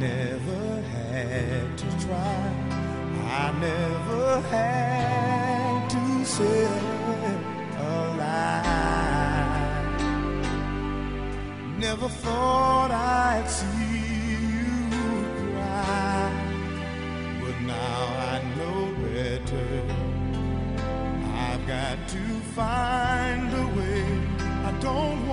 never had to try. I never had to say a lie. Never thought I'd see you cry. But now I know better. I've got to find a way. I don't